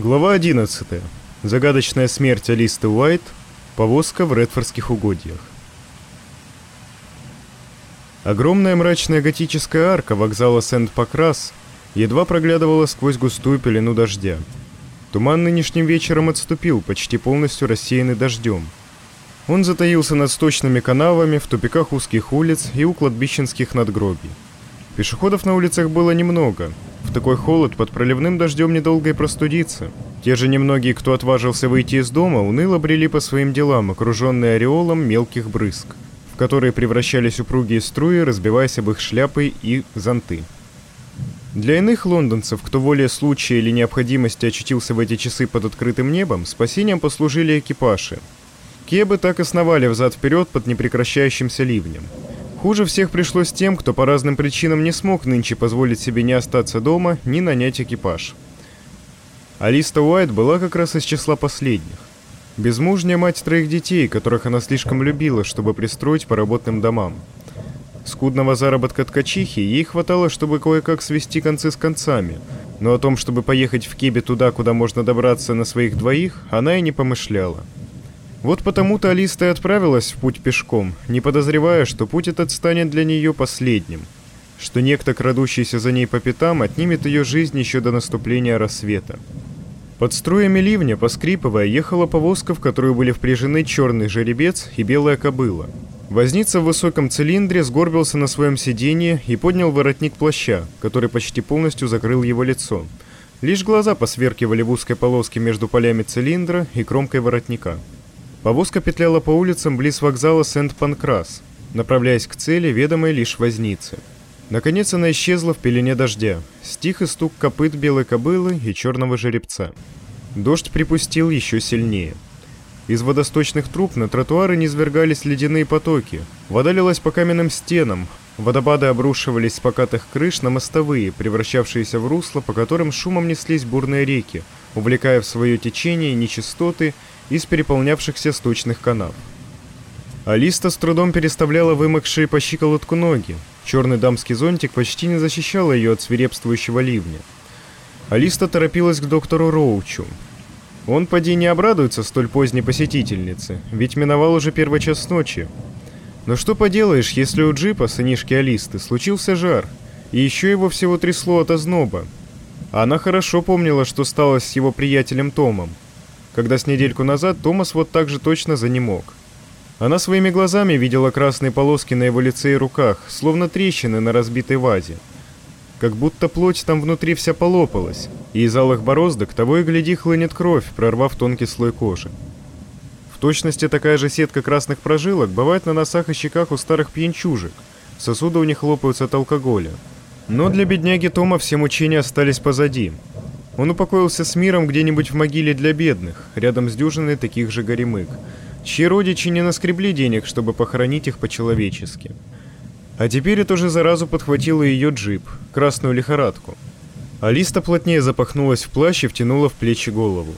Глава 11. Загадочная смерть Алисты Уайт. Повозка в Редфордских угодьях. Огромная мрачная готическая арка вокзала Сент-Покрас едва проглядывала сквозь густую пелену дождя. Туман нынешним вечером отступил, почти полностью рассеянный дождем. Он затаился над сточными канавами, в тупиках узких улиц и у кладбищенских надгробий. Пешеходов на улицах было немного. Такой холод под проливным дождем недолго и простудиться. Те же немногие, кто отважился выйти из дома, уныло брели по своим делам, окруженные ореолом мелких брызг, в которые превращались упругие струи, разбиваясь об их шляпы и зонты. Для иных лондонцев, кто волей случая или необходимости очутился в эти часы под открытым небом, спасением послужили экипажи. Кебы так и сновали взад-вперед под непрекращающимся ливнем. Хуже всех пришлось тем, кто по разным причинам не смог нынче позволить себе ни остаться дома, ни нанять экипаж. Алиста Уайт была как раз из числа последних. Безмужняя мать троих детей, которых она слишком любила, чтобы пристроить по работным домам. Скудного заработка ткачихи ей хватало, чтобы кое-как свести концы с концами, но о том, чтобы поехать в Кебе туда, куда можно добраться на своих двоих, она и не помышляла. Вот потому-то Алиста и отправилась в путь пешком, не подозревая, что путь этот станет для нее последним, что некто, крадущийся за ней по пятам, отнимет ее жизнь еще до наступления рассвета. Под струями ливня, поскрипывая, ехала повозка, в которую были впряжены черный жеребец и белая кобыла. Возница в высоком цилиндре сгорбился на своем сиденье и поднял воротник плаща, который почти полностью закрыл его лицо. Лишь глаза посверкивали в узкой полоске между полями цилиндра и кромкой воротника. Повозка петляла по улицам близ вокзала Сент-Панкрас, направляясь к цели, ведомой лишь вознице. Наконец она исчезла в пелене дождя. Стих и стук копыт белой кобылы и черного жеребца. Дождь припустил еще сильнее. Из водосточных труб на тротуары низвергались ледяные потоки. Вода лилась по каменным стенам. Водопады обрушивались с покатых крыш на мостовые, превращавшиеся в русло, по которым шумом неслись бурные реки, увлекая в свое течение нечистоты из переполнявшихся сточных канав. Алиста с трудом переставляла вымокшие по щиколотку ноги. Черный дамский зонтик почти не защищал ее от свирепствующего ливня. Алиста торопилась к доктору Роучу. Он, поди, не обрадуется столь поздней посетительнице, ведь миновал уже первый час ночи. Но что поделаешь, если у джипа, сынишки Алисты, случился жар, и еще его всего трясло от озноба. Она хорошо помнила, что стало с его приятелем Томом когда с недельку назад Томас вот так же точно занемог. Она своими глазами видела красные полоски на его лице и руках, словно трещины на разбитой вазе. Как будто плоть там внутри вся полопалась, и из алых бороздок того и гляди хлынет кровь, прорвав тонкий слой кожи. В точности такая же сетка красных прожилок бывает на носах и щеках у старых пьянчужек. Сосуды у них лопаются от алкоголя. Но для бедняги Тома все мучения остались позади. Он упокоился с миром где-нибудь в могиле для бедных, рядом с дюжиной таких же горемык, чьи родичи не наскребли денег, чтобы похоронить их по-человечески. А теперь эту же заразу подхватила ее джип, красную лихорадку. Алиста плотнее запахнулась в плащ и втянула в плечи голову.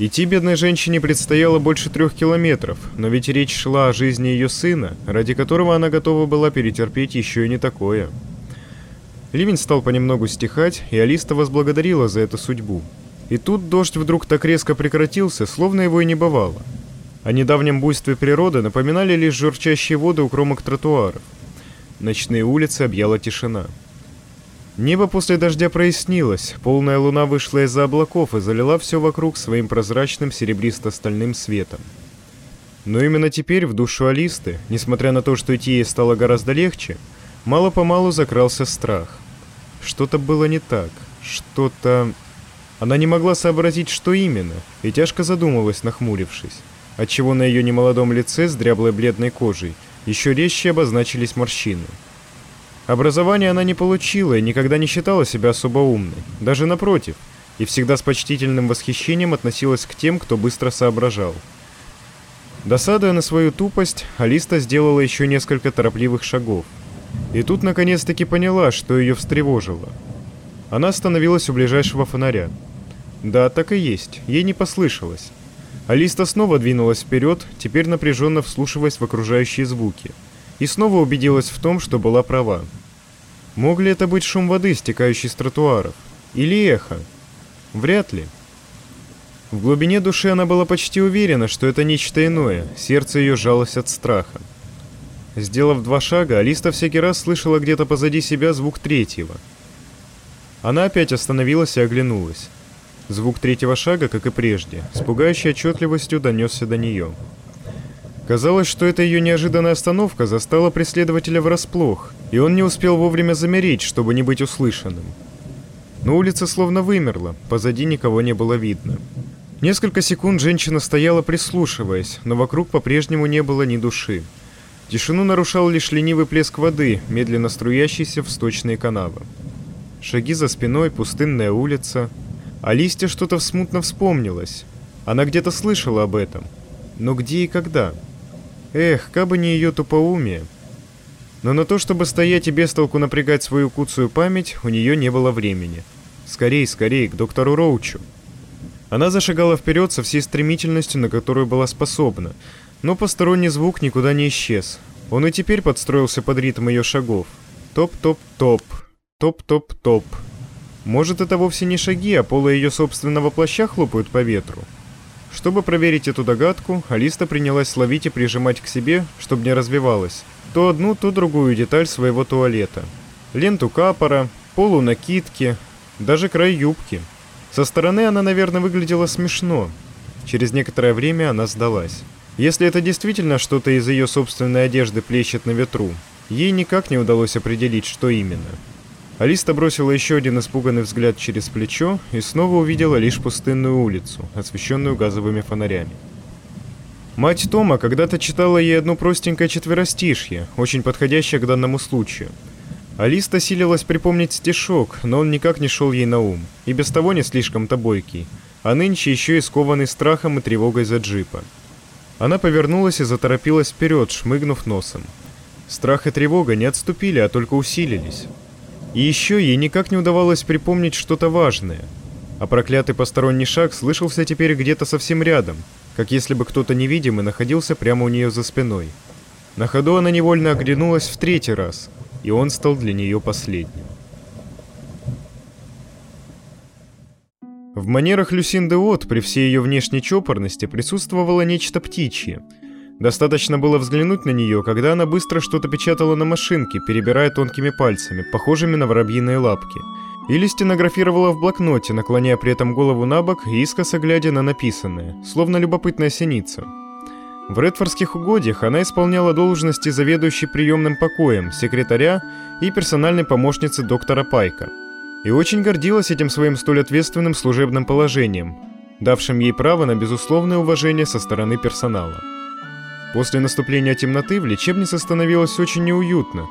Идти бедной женщине предстояло больше трех километров, но ведь речь шла о жизни ее сына, ради которого она готова была перетерпеть еще и не такое. Ливень стал понемногу стихать, и Алиста возблагодарила за эту судьбу. И тут дождь вдруг так резко прекратился, словно его и не бывало. О недавнем буйстве природы напоминали лишь журчащие воды у кромок тротуаров. Ночные улицы объяла тишина. Небо после дождя прояснилось, полная луна вышла из-за облаков и залила все вокруг своим прозрачным серебристо-стальным светом. Но именно теперь в душу Алисты, несмотря на то, что идти ей стало гораздо легче, мало-помалу закрался страх. Что-то было не так, что-то... Она не могла сообразить, что именно, и тяжко задумалась, нахмурившись, отчего на ее немолодом лице с дряблой бледной кожей еще резче обозначились морщины. Образование она не получила и никогда не считала себя особо умной, даже напротив, и всегда с почтительным восхищением относилась к тем, кто быстро соображал. Досадуя на свою тупость, Алиста сделала еще несколько торопливых шагов – и тут наконец-таки поняла, что ее встревожило. Она остановилась у ближайшего фонаря. Да, так и есть, ей не послышалось. Алиста снова двинулась вперед, теперь напряженно вслушиваясь в окружающие звуки. И снова убедилась в том, что была права. Мог ли это быть шум воды, стекающий с тротуаров? Или эхо? Вряд ли. В глубине души она была почти уверена, что это нечто иное, сердце ее жалось от страха. Сделав два шага, Алиста всякий раз слышала где-то позади себя звук третьего. Она опять остановилась и оглянулась. Звук третьего шага, как и прежде, с пугающей отчетливостью донесся до нее. Казалось, что эта ее неожиданная остановка застала преследователя врасплох, и он не успел вовремя замереть, чтобы не быть услышанным. Но улица словно вымерла, позади никого не было видно. Несколько секунд женщина стояла прислушиваясь, но вокруг по-прежнему не было ни души. Тишину нарушал лишь ленивый плеск воды, медленно струящийся в сточные канавы. Шаги за спиной, пустынная улица. А листья что-то смутно вспомнилось. Она где-то слышала об этом. Но где и когда? Эх, кабы не ее тупоумие. Но на то, чтобы стоять и без толку напрягать свою куцую память, у нее не было времени. Скорей, скорей, к доктору Роучу. Она зашагала вперед со всей стремительностью, на которую была способна, но посторонний звук никуда не исчез. Он и теперь подстроился под ритм ее шагов. Топ-топ-топ, топ-топ-топ. Может, это вовсе не шаги, а полы ее собственного плаща хлопают по ветру? Чтобы проверить эту догадку, Алиста принялась ловить и прижимать к себе, чтобы не развивалась, то одну, то другую деталь своего туалета. Ленту капора, полу накидки, даже край юбки. Со стороны она, наверное, выглядела смешно. Через некоторое время она сдалась. Если это действительно что-то из ее собственной одежды плещет на ветру, ей никак не удалось определить, что именно. Алиста бросила еще один испуганный взгляд через плечо и снова увидела лишь пустынную улицу, освещенную газовыми фонарями. Мать Тома когда-то читала ей одно простенькое четверостишье, очень подходящее к данному случаю. Алиста силилась припомнить стишок, но он никак не шел ей на ум, и без того не слишком-то бойкий, а нынче еще и скованный страхом и тревогой за джипа. Она повернулась и заторопилась вперед, шмыгнув носом. Страх и тревога не отступили, а только усилились. И еще ей никак не удавалось припомнить что-то важное. А проклятый посторонний шаг слышался теперь где-то совсем рядом, как если бы кто-то невидимый находился прямо у нее за спиной. На ходу она невольно оглянулась в третий раз, и он стал для нее последним. В манерах Люсинды От при всей ее внешней чопорности присутствовало нечто птичье – Достаточно было взглянуть на нее, когда она быстро что-то печатала на машинке, перебирая тонкими пальцами, похожими на воробьиные лапки. Или стенографировала в блокноте, наклоняя при этом голову на бок и искоса глядя на написанное, словно любопытная синица. В Редфордских угодьях она исполняла должности заведующей приемным покоем, секретаря и персональной помощницы доктора Пайка. И очень гордилась этим своим столь ответственным служебным положением, давшим ей право на безусловное уважение со стороны персонала. После наступления темноты в лечебнице становилось очень неуютно,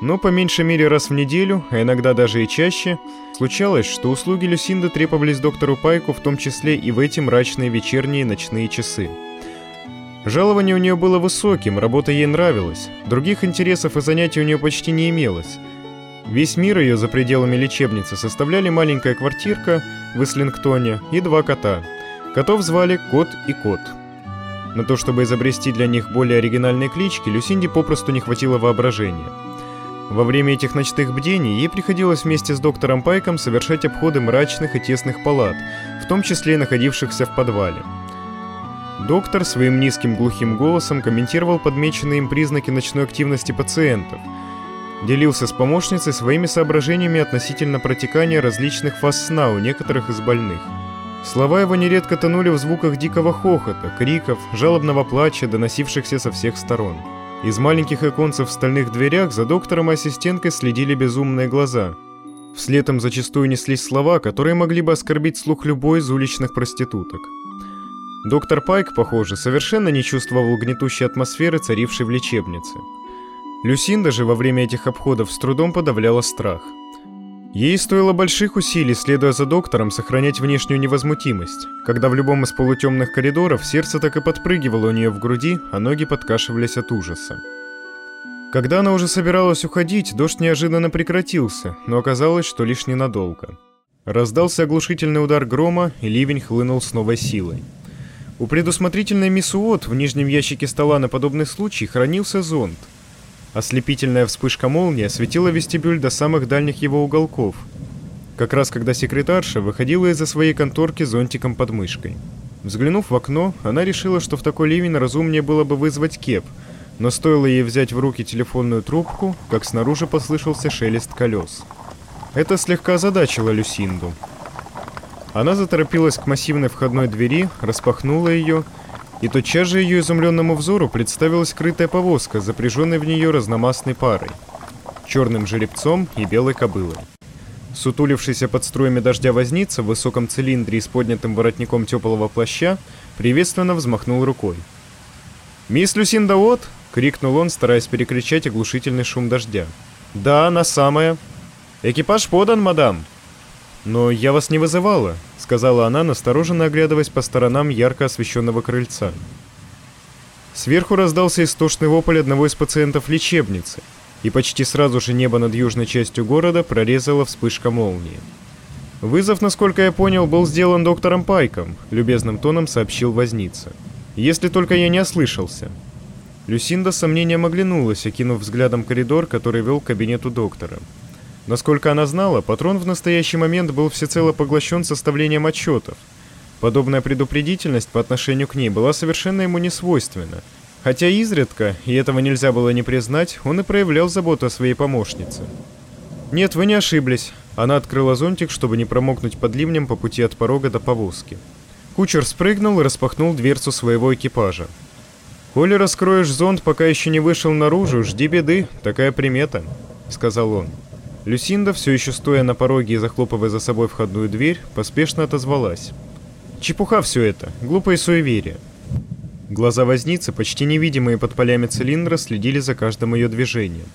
но по меньшей мере раз в неделю, а иногда даже и чаще, случалось, что услуги Люсинды требовались доктору Пайку, в том числе и в эти мрачные вечерние и ночные часы. Жалование у нее было высоким, работа ей нравилась, других интересов и занятий у нее почти не имелось. Весь мир ее за пределами лечебницы составляли маленькая квартирка в Ислингтоне и два кота. Котов звали Кот и Кот – на то, чтобы изобрести для них более оригинальные клички, Люсинди попросту не хватило воображения. Во время этих ночных бдений ей приходилось вместе с доктором Пайком совершать обходы мрачных и тесных палат, в том числе и находившихся в подвале. Доктор своим низким глухим голосом комментировал подмеченные им признаки ночной активности пациентов, делился с помощницей своими соображениями относительно протекания различных фаз сна у некоторых из больных – Слова его нередко тонули в звуках дикого хохота, криков, жалобного плача, доносившихся со всех сторон. Из маленьких оконцев в стальных дверях за доктором и ассистенткой следили безумные глаза. Вслед им зачастую неслись слова, которые могли бы оскорбить слух любой из уличных проституток. Доктор Пайк, похоже, совершенно не чувствовал гнетущей атмосферы, царившей в лечебнице. Люсинда же во время этих обходов с трудом подавляла страх – Ей стоило больших усилий, следуя за доктором, сохранять внешнюю невозмутимость, когда в любом из полутемных коридоров сердце так и подпрыгивало у нее в груди, а ноги подкашивались от ужаса. Когда она уже собиралась уходить, дождь неожиданно прекратился, но оказалось, что лишь ненадолго. Раздался оглушительный удар грома, и ливень хлынул с новой силой. У предусмотрительной мисс Уотт в нижнем ящике стола на подобный случай хранился зонт – Ослепительная вспышка молнии осветила вестибюль до самых дальних его уголков. как раз когда секретарша выходила из-за своей конторки зонтиком под мышкой. Взглянув в окно, она решила, что в такой ливень разумнее было бы вызвать кеп, но стоило ей взять в руки телефонную трубку, как снаружи послышался шелест колес. Это слегка озадачило Люсинду. Она заторопилась к массивной входной двери, распахнула ее, и тотчас же ее изумленному взору представилась крытая повозка, запряженная в нее разномастной парой, черным жеребцом и белой кобылой. Сутулившийся под струями дождя возница в высоком цилиндре и с поднятым воротником теплого плаща приветственно взмахнул рукой. «Мисс Люсинда Уотт!» — крикнул он, стараясь перекричать оглушительный шум дождя. «Да, она самая!» «Экипаж подан, мадам!» «Но я вас не вызывала», — сказала она, настороженно оглядываясь по сторонам ярко освещенного крыльца. Сверху раздался истошный вопль одного из пациентов лечебницы — и почти сразу же небо над южной частью города прорезала вспышка молнии. Вызов, насколько я понял, был сделан доктором Пайком, любезным тоном сообщил возница. Если только я не ослышался. Люсинда с сомнением оглянулась, окинув взглядом коридор, который вел к кабинету доктора. Насколько она знала, патрон в настоящий момент был всецело поглощен составлением отчетов. Подобная предупредительность по отношению к ней была совершенно ему не свойственна, Хотя изредка, и этого нельзя было не признать, он и проявлял заботу о своей помощнице. «Нет, вы не ошиблись». Она открыла зонтик, чтобы не промокнуть под ливнем по пути от порога до повозки. Кучер спрыгнул и распахнул дверцу своего экипажа. «Коли раскроешь зонт, пока еще не вышел наружу, жди беды, такая примета», — сказал он. Люсинда, все еще стоя на пороге и захлопывая за собой входную дверь, поспешно отозвалась. «Чепуха все это, глупое суеверие. Глаза возницы, почти невидимые под полями цилиндра, следили за каждым ее движением.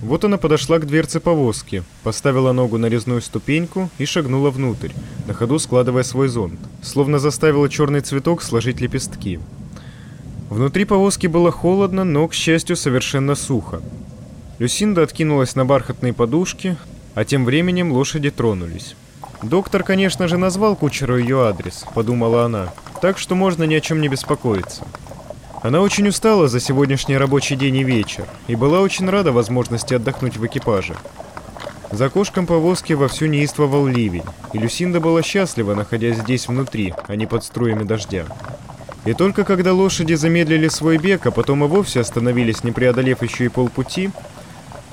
Вот она подошла к дверце повозки, поставила ногу на резную ступеньку и шагнула внутрь, на ходу складывая свой зонт, словно заставила черный цветок сложить лепестки. Внутри повозки было холодно, но, к счастью, совершенно сухо. Люсинда откинулась на бархатные подушки, а тем временем лошади тронулись. Доктор, конечно же, назвал кучеру ее адрес, подумала она, так что можно ни о чем не беспокоиться. Она очень устала за сегодняшний рабочий день и вечер, и была очень рада возможности отдохнуть в экипаже. За окошком повозки вовсю неистовал ливень, и Люсинда была счастлива, находясь здесь внутри, а не под струями дождя. И только когда лошади замедлили свой бег, а потом и вовсе остановились, не преодолев еще и полпути,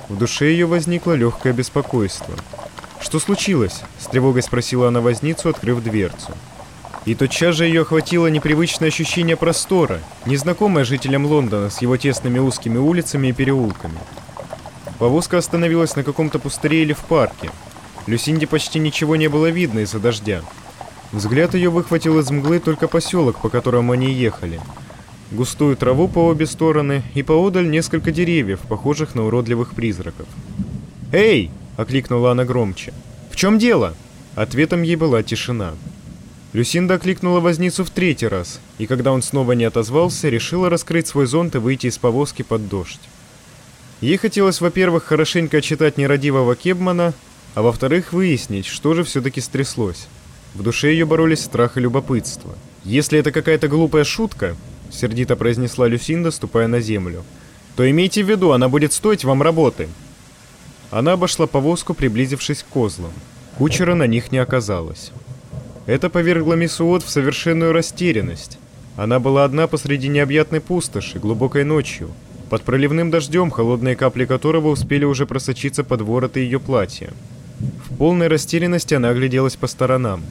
в душе ее возникло легкое беспокойство – «Что случилось?» — с тревогой спросила она возницу, открыв дверцу. И тотчас же ее охватило непривычное ощущение простора, незнакомое жителям Лондона с его тесными узкими улицами и переулками. Повозка остановилась на каком-то пустыре или в парке. Люсинде почти ничего не было видно из-за дождя. Взгляд ее выхватил из мглы только поселок, по которому они ехали. Густую траву по обе стороны и поодаль несколько деревьев, похожих на уродливых призраков. «Эй!» окликнула она громче. «В чем дело?» Ответом ей была тишина. Люсинда окликнула возницу в третий раз, и когда он снова не отозвался, решила раскрыть свой зонт и выйти из повозки под дождь. Ей хотелось, во-первых, хорошенько отчитать нерадивого Кебмана, а во-вторых, выяснить, что же все-таки стряслось. В душе ее боролись страх и любопытство. «Если это какая-то глупая шутка», — сердито произнесла Люсинда, ступая на землю, «то имейте в виду, она будет стоить вам работы. Она обошла повозку, приблизившись к козлам. Кучера на них не оказалось. Это повергло мисс Уотт в совершенную растерянность. Она была одна посреди необъятной пустоши, глубокой ночью, под проливным дождем, холодные капли которого успели уже просочиться под вороты ее платья. В полной растерянности она огляделась по сторонам.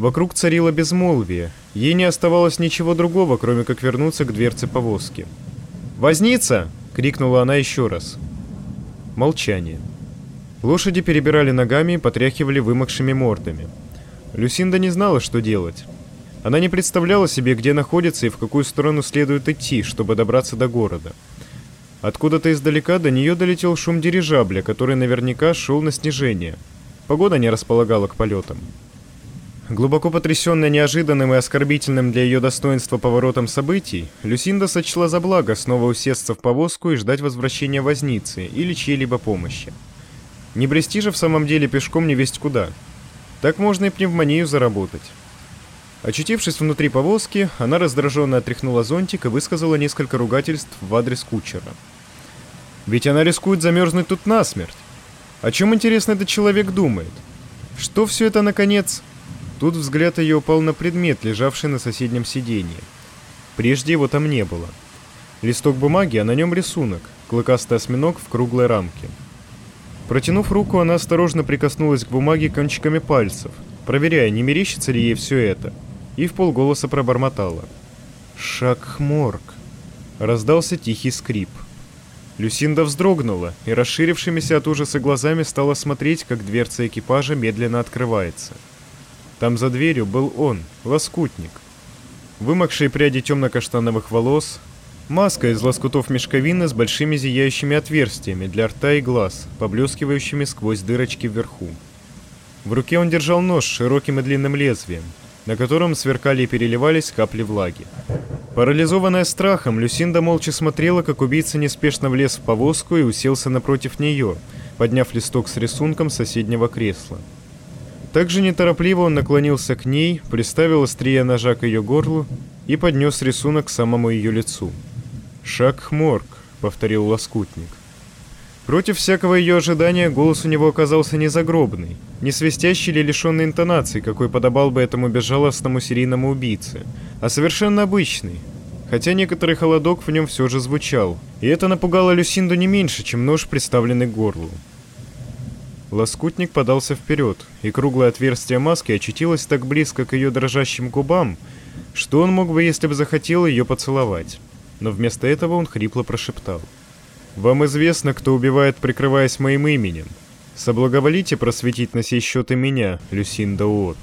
Вокруг царило безмолвие. Ей не оставалось ничего другого, кроме как вернуться к дверце повозки. «Возница!» — крикнула она еще раз. Молчание. Лошади перебирали ногами и потряхивали вымокшими мордами. Люсинда не знала, что делать. Она не представляла себе, где находится и в какую сторону следует идти, чтобы добраться до города. Откуда-то издалека до нее долетел шум дирижабля, который наверняка шел на снижение. Погода не располагала к полетам. Глубоко потрясенная неожиданным и оскорбительным для ее достоинства поворотом событий, Люсинда сочла за благо снова усесться в повозку и ждать возвращения возницы или чьей-либо помощи. Не брести же в самом деле пешком не весть куда. Так можно и пневмонию заработать. Очутившись внутри повозки, она раздраженно отряхнула зонтик и высказала несколько ругательств в адрес кучера. Ведь она рискует замерзнуть тут насмерть. О чем, интересно, этот человек думает? Что все это, наконец? Тут взгляд ее упал на предмет, лежавший на соседнем сиденье. Прежде его там не было. Листок бумаги, а на нем рисунок, клыкастый осьминог в круглой рамке. Протянув руку, она осторожно прикоснулась к бумаге кончиками пальцев, проверяя, не мерещится ли ей все это, и в полголоса пробормотала. «Шакхморг!» Раздался тихий скрип. Люсинда вздрогнула и расширившимися от ужаса глазами стала смотреть, как дверца экипажа медленно открывается. Там за дверью был он, лоскутник. Вымокшие пряди темно-каштановых волос, маска из лоскутов мешковины с большими зияющими отверстиями для рта и глаз, поблескивающими сквозь дырочки вверху. В руке он держал нож с широким и длинным лезвием, на котором сверкали и переливались капли влаги. Парализованная страхом, Люсинда молча смотрела, как убийца неспешно влез в повозку и уселся напротив нее, подняв листок с рисунком соседнего кресла. Также неторопливо он наклонился к ней, приставил острие ножа к ее горлу и поднес рисунок к самому ее лицу. «Шаг Хморг», — повторил лоскутник. Против всякого ее ожидания голос у него оказался не загробный, не свистящий или лишенный интонации, какой подобал бы этому безжалостному серийному убийце, а совершенно обычный, хотя некоторый холодок в нем все же звучал, и это напугало Люсинду не меньше, чем нож, приставленный к горлу. Лоскутник подался вперед, и круглое отверстие маски очутилось так близко к ее дрожащим губам, что он мог бы, если бы захотел, ее поцеловать. Но вместо этого он хрипло прошептал — вам известно, кто убивает, прикрываясь моим именем. Соблаговолите просветить на сей счет и меня, Люсинда Уотт.